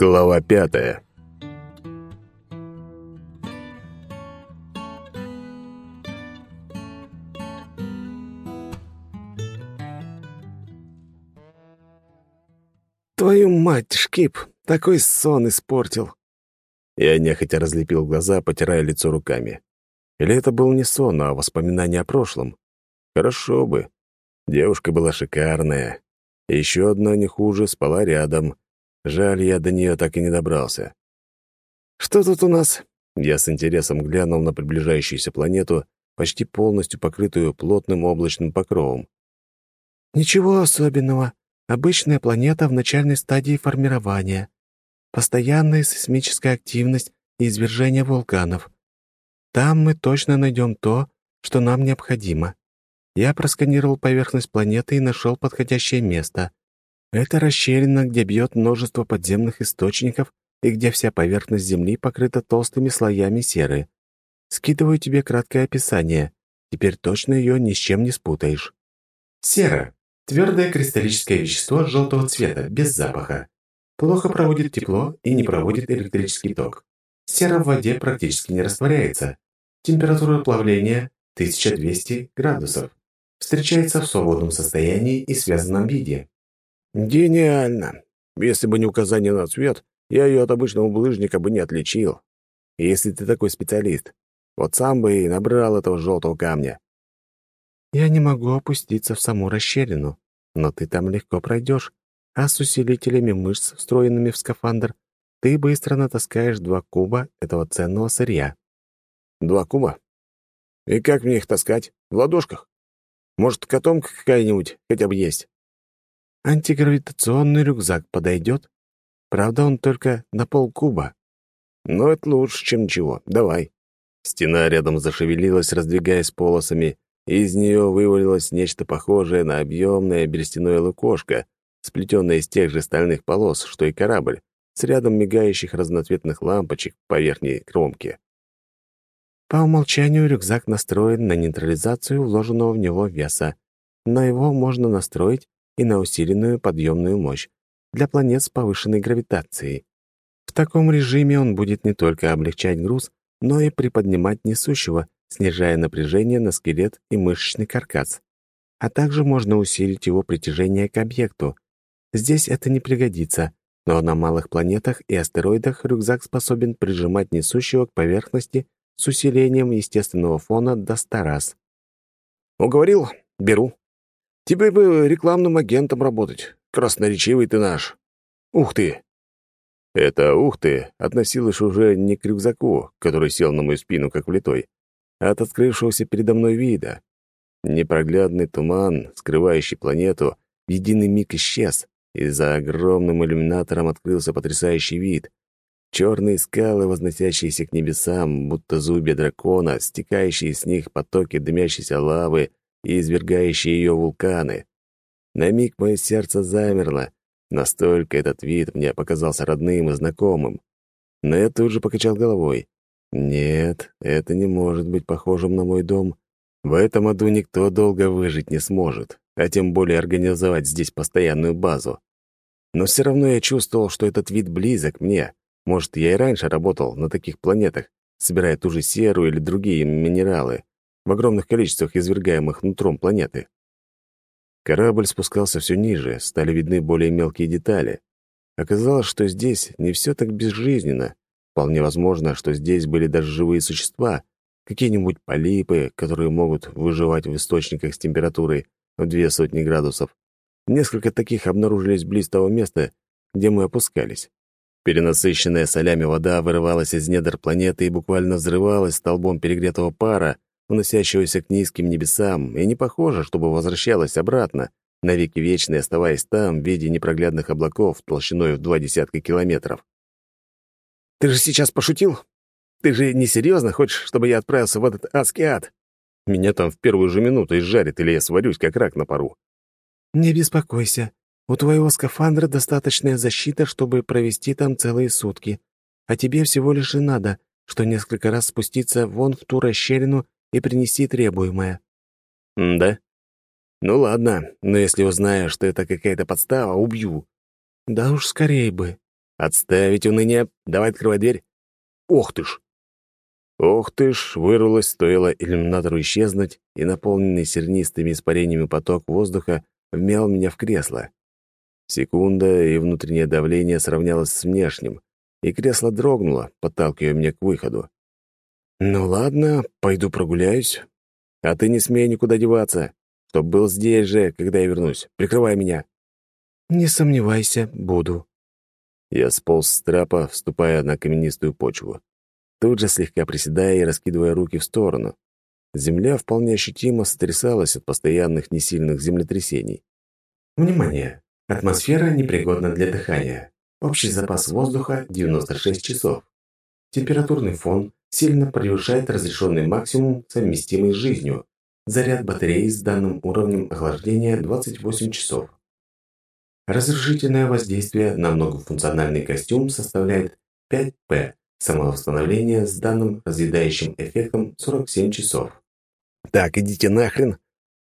Глава пятая. «Твою мать, Шкип, такой сон испортил!» Я нехотя разлепил глаза, потирая лицо руками. Или это был не сон, а воспоминание о прошлом? Хорошо бы. Девушка была шикарная. Еще одна не хуже спала рядом. Жаль, я до нее так и не добрался. «Что тут у нас?» Я с интересом глянул на приближающуюся планету, почти полностью покрытую плотным облачным покровом. «Ничего особенного. Обычная планета в начальной стадии формирования. Постоянная сейсмическая активность и извержение вулканов. Там мы точно найдем то, что нам необходимо. Я просканировал поверхность планеты и нашел подходящее место. Это расщелина, где бьет множество подземных источников и где вся поверхность Земли покрыта толстыми слоями серы. Скидываю тебе краткое описание. Теперь точно ее ни с чем не спутаешь. Сера Твердое кристаллическое вещество желтого цвета, без запаха. Плохо проводит тепло и не проводит электрический ток. Сера в воде практически не растворяется. Температура плавления 1200 градусов. Встречается в свободном состоянии и связанном виде. Гениально. Если бы не указание на цвет, я ее от обычного булыжника бы не отличил. Если ты такой специалист, вот сам бы и набрал этого желтого камня. Я не могу опуститься в саму расщелину, но ты там легко пройдешь, а с усилителями мышц, встроенными в скафандр, ты быстро натаскаешь два куба этого ценного сырья. Два куба? И как мне их таскать? В ладошках? Может, котомка какая-нибудь хотя бы есть? Антигравитационный рюкзак подойдет? Правда, он только на полкуба. Но это лучше, чем ничего. Давай. Стена рядом зашевелилась, раздвигаясь полосами, из нее вывалилось нечто похожее на объемное берестяное лукошко, сплетенное из тех же стальных полос, что и корабль, с рядом мигающих разноцветных лампочек по верхней кромке. По умолчанию рюкзак настроен на нейтрализацию вложенного в него веса, но его можно настроить и на усиленную подъемную мощь для планет с повышенной гравитацией. В таком режиме он будет не только облегчать груз, но и приподнимать несущего, снижая напряжение на скелет и мышечный каркас. А также можно усилить его притяжение к объекту. Здесь это не пригодится, но на малых планетах и астероидах рюкзак способен прижимать несущего к поверхности с усилением естественного фона до 100 раз. «Уговорил? Беру. Тебе бы рекламным агентом работать. Красноречивый ты наш. Ух ты!» Это «ух ты» относилось уже не к рюкзаку, который сел на мою спину как влитой, от открывшегося передо мной вида. Непроглядный туман, скрывающий планету, в единый миг исчез, и за огромным иллюминатором открылся потрясающий вид. Черные скалы, возносящиеся к небесам, будто зубья дракона, стекающие с них потоки дымящейся лавы и извергающие ее вулканы. На миг мое сердце замерло, настолько этот вид мне показался родным и знакомым. Но я тут же покачал головой. Нет, это не может быть похожим на мой дом. В этом аду никто долго выжить не сможет, а тем более организовать здесь постоянную базу. Но все равно я чувствовал, что этот вид близок мне. Может, я и раньше работал на таких планетах, собирая ту же серу или другие минералы в огромных количествах, извергаемых нутром планеты. Корабль спускался все ниже, стали видны более мелкие детали. Оказалось, что здесь не все так безжизненно, Вполне возможно, что здесь были даже живые существа, какие-нибудь полипы, которые могут выживать в источниках с температурой в две сотни градусов. Несколько таких обнаружились близ того места, где мы опускались. Перенасыщенная солями вода вырывалась из недр планеты и буквально взрывалась столбом перегретого пара, уносящегося к низким небесам, и не похоже, чтобы возвращалась обратно, навеки вечной оставаясь там в виде непроглядных облаков толщиной в два десятка километров. Ты же сейчас пошутил? Ты же не серьезно хочешь, чтобы я отправился в этот адский ад? Меня там в первую же минуту изжарит, или я сварюсь, как рак на пару. Не беспокойся. У твоего скафандра достаточная защита, чтобы провести там целые сутки. А тебе всего лишь и надо, что несколько раз спуститься вон в ту расщелину и принести требуемое. М да? Ну ладно, но если узнаю, что это какая-то подстава, убью. Да уж скорее бы. Отставить уныние, давай открывай дверь. Ох ты ж! Ох ты ж, вырвалось, стоило иллюминатору исчезнуть, и наполненный сернистыми испарениями поток воздуха вмял меня в кресло. Секунда, и внутреннее давление сравнялось с внешним, и кресло дрогнуло, подталкивая меня к выходу. «Ну ладно, пойду прогуляюсь. А ты не смей никуда деваться, чтоб был здесь же, когда я вернусь. Прикрывай меня». «Не сомневайся, буду». Я сполз с трапа, вступая на каменистую почву. Тут же слегка приседая и раскидывая руки в сторону. Земля вполне ощутимо сотрясалась от постоянных несильных землетрясений. «Внимание! Атмосфера непригодна для дыхания. Общий запас воздуха — 96 часов. Температурный фон сильно превышает разрешенный максимум, совместимый с жизнью. Заряд батареи с данным уровнем охлаждения 28 часов. Разрушительное воздействие на многофункциональный костюм составляет 5П. Самовосстановление с данным разъедающим эффектом 47 часов. «Так, идите нахрен!»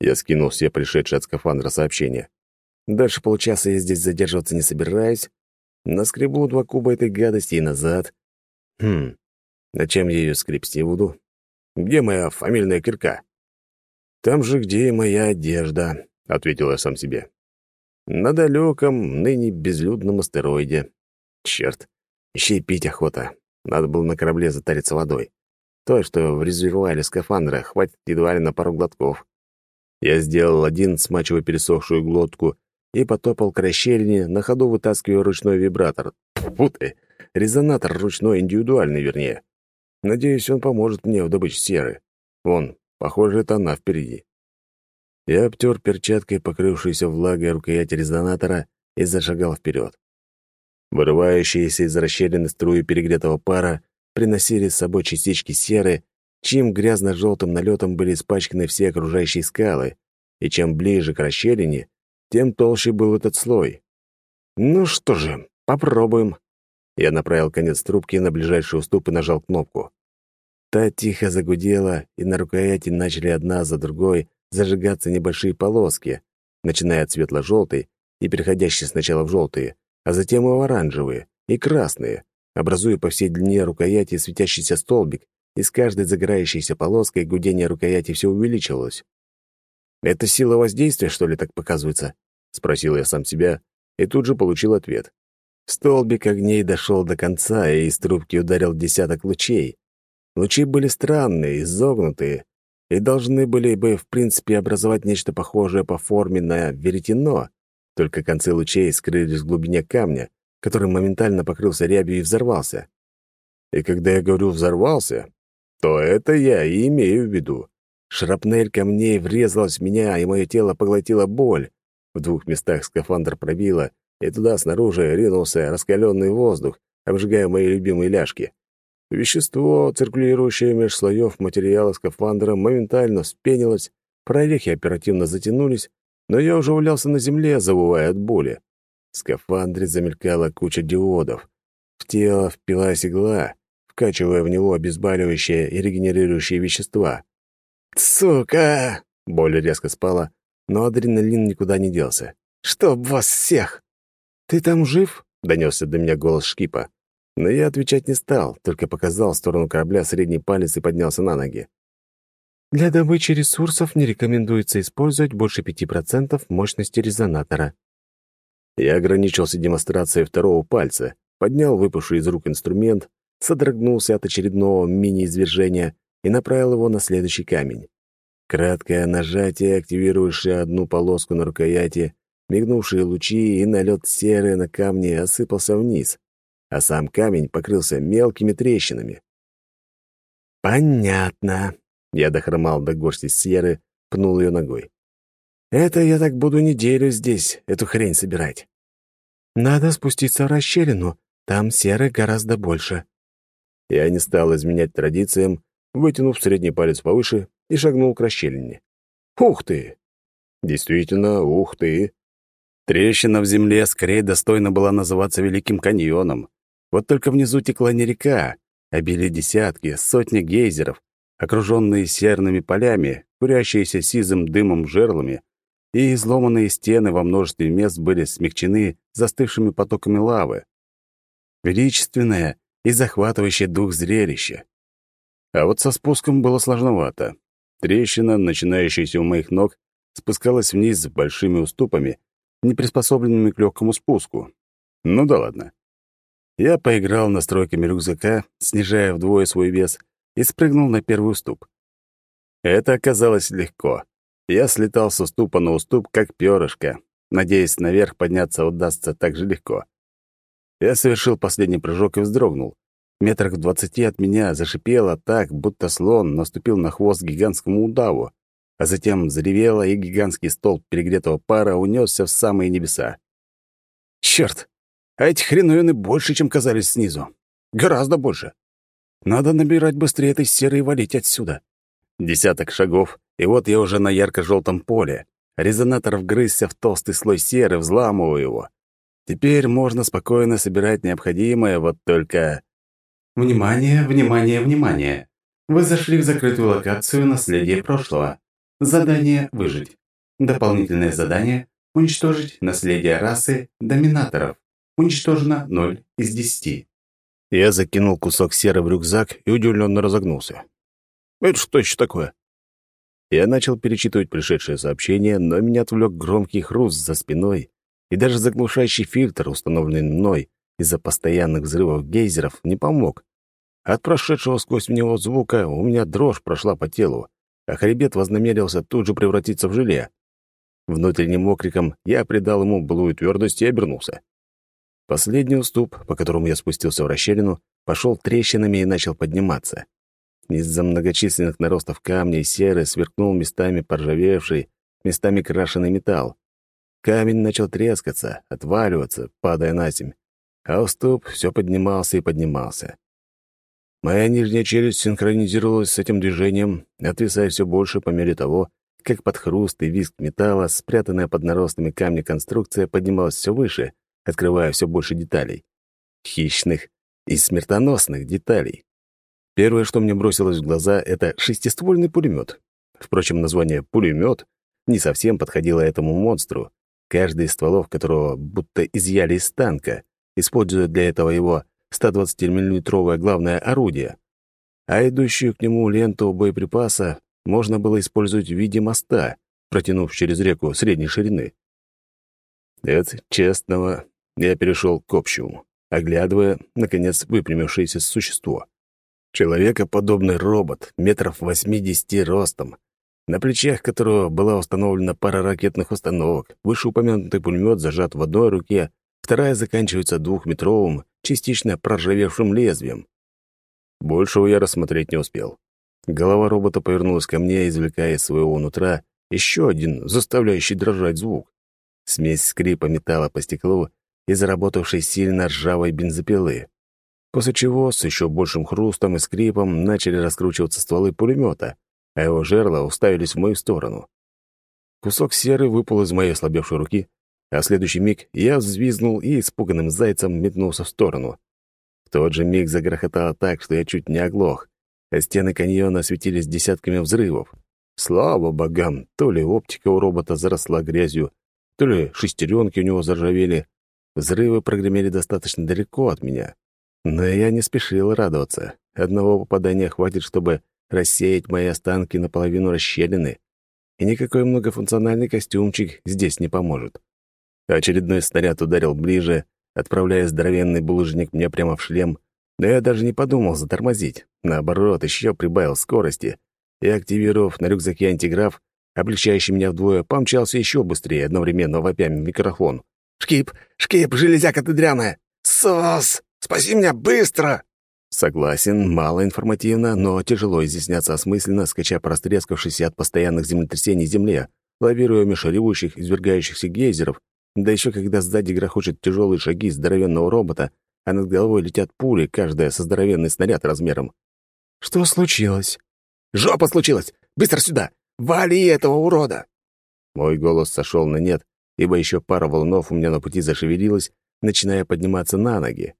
Я скинул все пришедшие от скафандра сообщения. Дальше получаса я здесь задерживаться не собираюсь. Наскребу два куба этой гадости и назад. Хм, на чем я ее скрепсти буду? Где моя фамильная кирка? Там же, где и моя одежда, — ответил я сам себе. На далеком, ныне безлюдном астероиде. Черт, еще и пить охота. Надо было на корабле затариться водой. Той, что в резервуаре скафандра, хватит едва ли на пару глотков. Я сделал один, смачивая пересохшую глотку, и потопал к расщелине, на ходу вытаскивая ручной вибратор. Фу ты! Резонатор ручной, индивидуальный, вернее. Надеюсь, он поможет мне в добыче серы. Вон, похоже, это она впереди. Я обтер перчаткой покрывшуюся влагой рукоять резонатора и зашагал вперед. Вырывающиеся из расщелины струи перегретого пара приносили с собой частички серы, чьим грязно-желтым налетом были испачканы все окружающие скалы, и чем ближе к расщелине, тем толще был этот слой. Ну что же, попробуем. Я направил конец трубки на ближайший уступ и нажал кнопку. Та тихо загудела, и на рукояти начали одна за другой зажигаться небольшие полоски, начиная от светло-желтой и переходящие сначала в желтые, а затем и в оранжевые, и красные, образуя по всей длине рукояти светящийся столбик, и с каждой загорающейся полоской гудение рукояти все увеличивалось. «Это сила воздействия, что ли, так показывается?» — спросил я сам себя, и тут же получил ответ. Столбик огней дошел до конца, и из трубки ударил десяток лучей. Лучи были странные, изогнутые, и должны были бы, в принципе, образовать нечто похожее по форме на веретено, только концы лучей скрылись в глубине камня, который моментально покрылся рябью и взорвался. И когда я говорю «взорвался», то это я и имею в виду. Шрапнель камней врезалась в меня, и мое тело поглотило боль. В двух местах скафандр пробило, и туда снаружи ринулся раскаленный воздух, обжигая мои любимые ляжки. Вещество, циркулирующее меж слоев материала скафандра, моментально вспенилось, прорехи оперативно затянулись, но я уже валялся на земле, завывая от боли. В скафандре замелькала куча диодов. В тело впилась игла, вкачивая в него обезболивающее и регенерирующие вещества. «Сука!» — боль резко спала, но адреналин никуда не делся. «Чтоб вас всех!» «Ты там жив?» — донесся до меня голос Шкипа. Но я отвечать не стал, только показал в сторону корабля средний палец и поднялся на ноги. Для добычи ресурсов не рекомендуется использовать больше 5% мощности резонатора. Я ограничился демонстрацией второго пальца, поднял выпавший из рук инструмент, содрогнулся от очередного мини-извержения и направил его на следующий камень. Краткое нажатие, активирующее одну полоску на рукояти, мигнувшие лучи и налет серы на камне осыпался вниз, а сам камень покрылся мелкими трещинами. «Понятно», я дохромал до горсти серы, пнул ее ногой. «Это я так буду неделю здесь, эту хрень собирать. Надо спуститься в расщелину, там серы гораздо больше». Я не стал изменять традициям, вытянув средний палец повыше и шагнул к расщелине. «Ух ты!» Действительно, ух ты! Трещина в земле скорее достойна была называться Великим каньоном. Вот только внизу текла не река, а били десятки, сотни гейзеров, окруженные серными полями, курящиеся сизым дымом жерлами, и изломанные стены во множестве мест были смягчены застывшими потоками лавы. Величественное и захватывающее дух зрелище. А вот со спуском было сложновато. Трещина, начинающаяся у моих ног, спускалась вниз с большими уступами, не приспособленными к легкому спуску. Ну да ладно. Я поиграл настройками рюкзака, снижая вдвое свой вес, и спрыгнул на первый уступ. Это оказалось легко. Я слетал с уступа на уступ, как перышко, надеясь, наверх подняться удастся так же легко. Я совершил последний прыжок и вздрогнул. Метрах в двадцати от меня зашипело так, будто слон наступил на хвост гигантскому удаву, а затем заревело, и гигантский столб перегретого пара унесся в самые небеса. Черт! А эти хреновины больше, чем казались снизу. Гораздо больше. Надо набирать быстрее этой серы и валить отсюда. Десяток шагов, и вот я уже на ярко-желтом поле. Резонатор вгрызся в толстый слой серы, взламываю его. Теперь можно спокойно собирать необходимое, вот только... Внимание, внимание, внимание! Вы зашли в закрытую локацию наследия прошлого. Задание «Выжить». Дополнительное задание «Уничтожить наследие расы доминаторов». Уничтожено 0 из 10. Я закинул кусок серы в рюкзак и удивленно разогнулся. Это что еще такое? Я начал перечитывать пришедшее сообщение, но меня отвлек громкий хруст за спиной, и даже заглушающий фильтр, установленный мной из-за постоянных взрывов гейзеров, не помог. От прошедшего сквозь него звука у меня дрожь прошла по телу, а хребет вознамерился тут же превратиться в желе. Внутренним окриком я придал ему былую твердость и обернулся. Последний уступ, по которому я спустился в расщелину, пошел трещинами и начал подниматься. Из-за многочисленных наростов камня и серы сверкнул местами поржавевший, местами крашеный металл. Камень начал трескаться, отваливаться, падая на земь, а уступ все поднимался и поднимался. Моя нижняя челюсть синхронизировалась с этим движением, отвисая все больше по мере того, как под хруст и визг металла, спрятанная под наростами камня конструкция поднималась все выше, открывая все больше деталей. Хищных и смертоносных деталей. Первое, что мне бросилось в глаза, это шестиствольный пулемет. Впрочем, название «пулемет» не совсем подходило этому монстру, каждый из стволов которого будто изъяли из танка, используя для этого его 120-миллиметровое главное орудие. А идущую к нему ленту боеприпаса можно было использовать в виде моста, протянув через реку средней ширины. От честного я перешел к общему, оглядывая, наконец, выпрямившееся существо. Человекоподобный робот, метров восьмидесяти ростом, на плечах которого была установлена пара ракетных установок, вышеупомянутый пулемет зажат в одной руке, вторая заканчивается двухметровым, частично проржавевшим лезвием. Большего я рассмотреть не успел. Голова робота повернулась ко мне, извлекая из своего нутра еще один заставляющий дрожать звук. Смесь скрипа металла по стеклу и заработавшей сильно ржавой бензопилы. После чего с еще большим хрустом и скрипом начали раскручиваться стволы пулемета, а его жерла уставились в мою сторону. Кусок серы выпал из моей ослабевшей руки, а в следующий миг я взвизгнул и испуганным зайцем метнулся в сторону. В тот же миг загрохотало так, что я чуть не оглох, а стены каньона осветились десятками взрывов. Слава богам, то ли оптика у робота заросла грязью, то ли шестеренки у него заржавели, Взрывы прогремели достаточно далеко от меня. Но я не спешил радоваться. Одного попадания хватит, чтобы рассеять мои останки наполовину расщелины. И никакой многофункциональный костюмчик здесь не поможет. Очередной снаряд ударил ближе, отправляя здоровенный булыжник мне прямо в шлем, но я даже не подумал затормозить. Наоборот, еще прибавил скорости и, активировав на рюкзаке антиграф, облегчающий меня вдвое, помчался еще быстрее, одновременно вопя микрофон. «Шкип! Шкип! Железяка ты дряная! Сос! Спаси меня быстро!» Согласен, мало информативно, но тяжело изъясняться осмысленно, скача по растрескавшейся от постоянных землетрясений земле, лавируя меж ревущих, извергающихся гейзеров, да еще когда сзади грохочут тяжелые шаги здоровенного робота, а над головой летят пули, каждая со здоровенный снаряд размером. «Что случилось?» «Жопа случилась! Быстро сюда! Вали этого урода!» Мой голос сошел на нет, ибо еще пара волнов у меня на пути зашевелилась, начиная подниматься на ноги.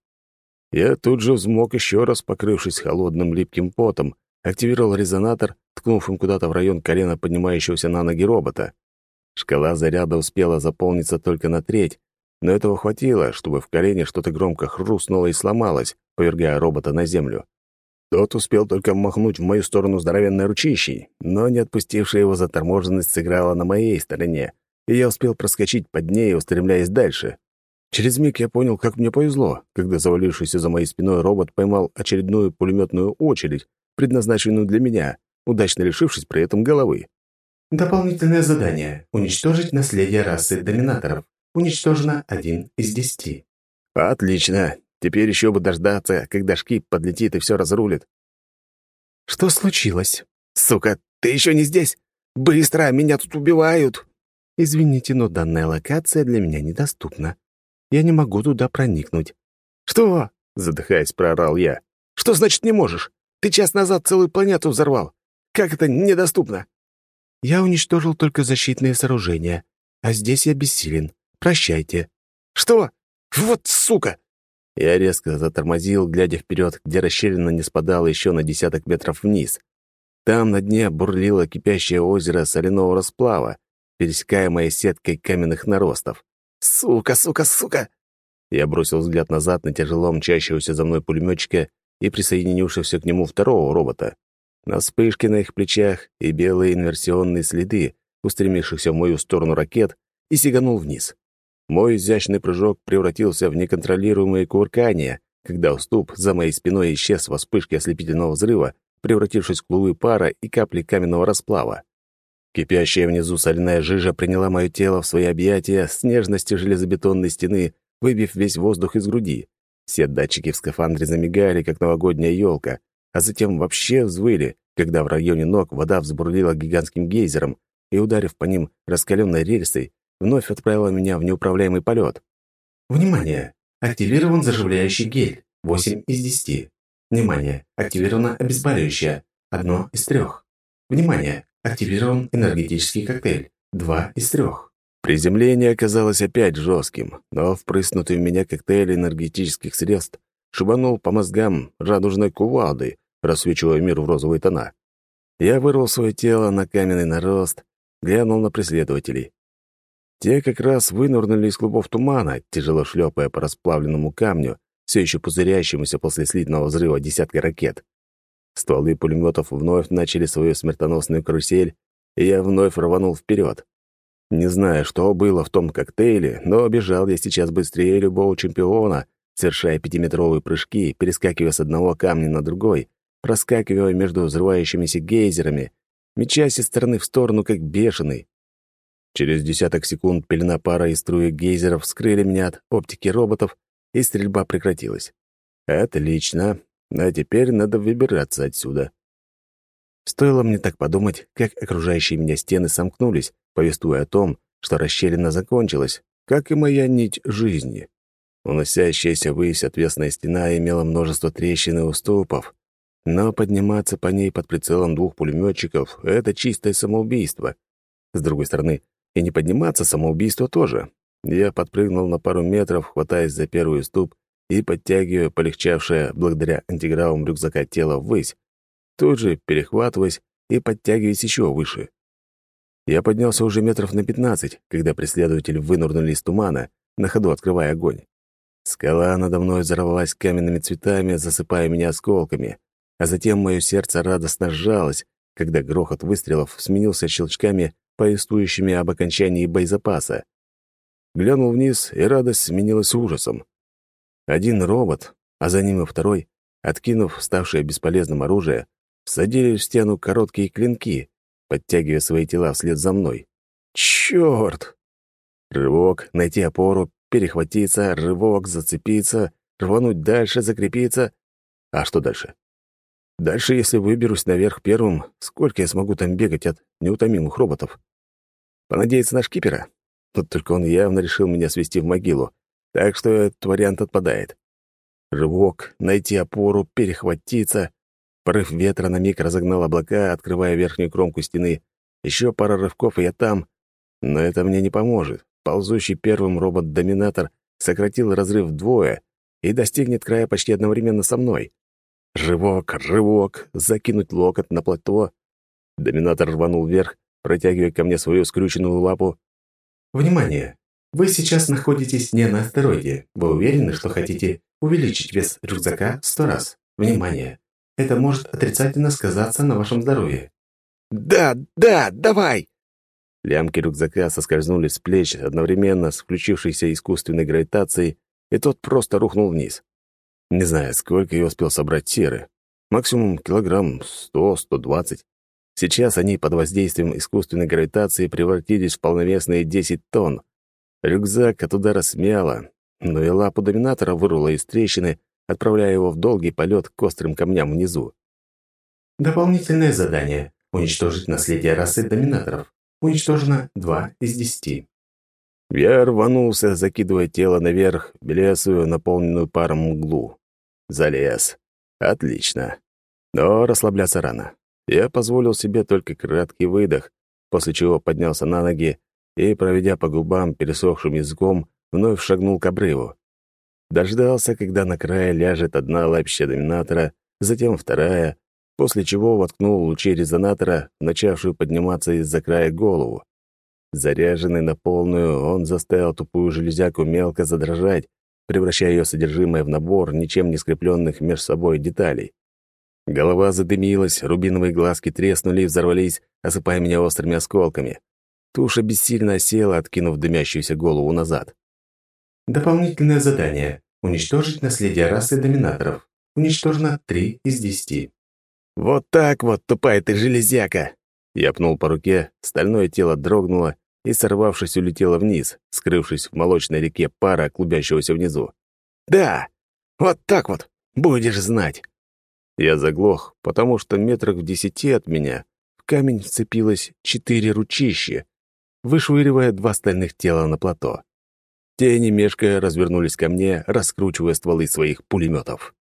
Я тут же взмок еще раз, покрывшись холодным липким потом, активировал резонатор, ткнув им куда-то в район колена поднимающегося на ноги робота. Шкала заряда успела заполниться только на треть, но этого хватило, чтобы в колене что-то громко хрустнуло и сломалось, повергая робота на землю. Тот успел только махнуть в мою сторону здоровенной ручищей, но не отпустившая его заторможенность сыграла на моей стороне, и я успел проскочить под ней, устремляясь дальше. Через миг я понял, как мне повезло, когда завалившийся за моей спиной робот поймал очередную пулеметную очередь, предназначенную для меня, удачно лишившись при этом головы. Дополнительное задание — уничтожить наследие расы доминаторов. Уничтожено один из десяти. Отлично. Теперь еще бы дождаться, когда шкип подлетит и все разрулит. Что случилось? Сука, ты еще не здесь? Быстро, меня тут убивают. Извините, но данная локация для меня недоступна. Я не могу туда проникнуть. Что? Задыхаясь, проорал я. Что значит не можешь? Ты час назад целую планету взорвал. Как это недоступно? Я уничтожил только защитные сооружения, а здесь я бессилен. Прощайте». «Что? Вот сука!» Я резко затормозил, глядя вперед, где расщелина не спадала еще на десяток метров вниз. Там на дне бурлило кипящее озеро соляного расплава, пересекаемое сеткой каменных наростов. «Сука, сука, сука!» Я бросил взгляд назад на тяжело мчащегося за мной пулеметчика и присоединившегося к нему второго робота. На вспышке на их плечах и белые инверсионные следы, устремившихся в мою сторону ракет, и сиганул вниз. Мой изящный прыжок превратился в неконтролируемое кувыркание, когда уступ за моей спиной исчез во вспышке ослепительного взрыва, превратившись в клубы пара и капли каменного расплава. Кипящая внизу соляная жижа приняла мое тело в свои объятия с нежностью железобетонной стены, выбив весь воздух из груди. Все датчики в скафандре замигали, как новогодняя елка, а затем вообще взвыли, когда в районе ног вода взбурлила гигантским гейзером и, ударив по ним раскаленной рельсой, вновь отправила меня в неуправляемый полет. Внимание! Активирован заживляющий гель. 8 из 10. Внимание! Активировано обезболивающее. Одно из трех. Внимание! Активирован энергетический коктейль. Два из трех. Приземление оказалось опять жестким, но впрыснутый в меня коктейль энергетических средств шибанул по мозгам радужной кувалдой, рассвечивая мир в розовые тона. Я вырвал свое тело на каменный нарост, глянул на преследователей. Те как раз вынурнули из клубов тумана, тяжело шлепая по расплавленному камню, все еще пузырящемуся после слитного взрыва десятка ракет. Стволы пулеметов вновь начали свою смертоносную карусель, и я вновь рванул вперед. Не знаю, что было в том коктейле, но бежал я сейчас быстрее любого чемпиона, совершая пятиметровые прыжки, перескакивая с одного камня на другой, проскакивая между взрывающимися гейзерами, мечась из стороны в сторону, как бешеный. Через десяток секунд пелена пара и струи гейзеров скрыли меня от оптики роботов, и стрельба прекратилась. Отлично. А теперь надо выбираться отсюда. Стоило мне так подумать, как окружающие меня стены сомкнулись, повествуя о том, что расщелина закончилась, как и моя нить жизни. Уносящаяся ввысь отвесная стена имела множество трещин и уступов, но подниматься по ней под прицелом двух пулеметчиков — это чистое самоубийство. С другой стороны, и не подниматься самоубийство тоже. Я подпрыгнул на пару метров, хватаясь за первый уступ и подтягивая полегчавшее благодаря антигравам рюкзака тело ввысь, тут же перехватываясь и подтягиваясь еще выше. Я поднялся уже метров на пятнадцать, когда преследователи вынурнули из тумана, на ходу открывая огонь. Скала надо мной взорвалась каменными цветами, засыпая меня осколками, а затем мое сердце радостно сжалось, когда грохот выстрелов сменился щелчками повествующими об окончании боезапаса. Глянул вниз, и радость сменилась ужасом. Один робот, а за ним и второй, откинув ставшее бесполезным оружие, всадили в стену короткие клинки, подтягивая свои тела вслед за мной. Черт! Рывок, найти опору, перехватиться, рывок, зацепиться, рвануть дальше, закрепиться. А что дальше? Дальше, если выберусь наверх первым, сколько я смогу там бегать от неутомимых роботов? Понадеяться на шкипера? Тут только он явно решил меня свести в могилу, так что этот вариант отпадает. Рывок, найти опору, перехватиться. Порыв ветра на миг разогнал облака, открывая верхнюю кромку стены. Еще пара рывков, и я там. Но это мне не поможет. Ползущий первым робот-доминатор сократил разрыв вдвое и достигнет края почти одновременно со мной. Рывок, рывок, закинуть локоть на плато. Доминатор рванул вверх, протягивая ко мне свою скрюченную лапу. «Внимание! Вы сейчас находитесь не на астероиде. Вы уверены, что хотите увеличить вес рюкзака сто раз? Внимание! Это может отрицательно сказаться на вашем здоровье. «Да, да, давай!» Лямки рюкзака соскользнули с плеч одновременно с включившейся искусственной гравитацией, и тот просто рухнул вниз. Не знаю, сколько я успел собрать серы. Максимум килограмм сто-сто двадцать. Сейчас они под воздействием искусственной гравитации превратились в полновесные десять тонн. Рюкзак от удара смяло, но и лапу доминатора вырвало из трещины, отправляя его в долгий полет к острым камням внизу. Дополнительное задание — уничтожить наследие расы доминаторов. Уничтожено 2 из 10. Я рванулся, закидывая тело наверх, белесую, наполненную паром мглу. Залез. Отлично. Но расслабляться рано. Я позволил себе только краткий выдох, после чего поднялся на ноги и, проведя по губам пересохшим языком, вновь шагнул к обрыву. Дождался, когда на крае ляжет одна лапища доминатора, затем вторая, после чего воткнул лучи резонатора, начавшую подниматься из-за края голову. Заряженный на полную, он заставил тупую железяку мелко задрожать, превращая ее содержимое в набор ничем не скрепленных между собой деталей. Голова задымилась, рубиновые глазки треснули и взорвались, осыпая меня острыми осколками. Туша бессильно осела, откинув дымящуюся голову назад. Дополнительное задание. Уничтожить наследие расы доминаторов. Уничтожено 3 из 10. «Вот так вот, тупая ты железяка!» Я пнул по руке, стальное тело дрогнуло и, сорвавшись, улетело вниз, скрывшись в молочной реке пара, клубящегося внизу. «Да! Вот так вот! Будешь знать!» Я заглох, потому что метрах в десяти от меня в камень вцепилось четыре ручища, вышвыривая два стальных тела на плато. Те, не мешкая, развернулись ко мне, раскручивая стволы своих пулеметов.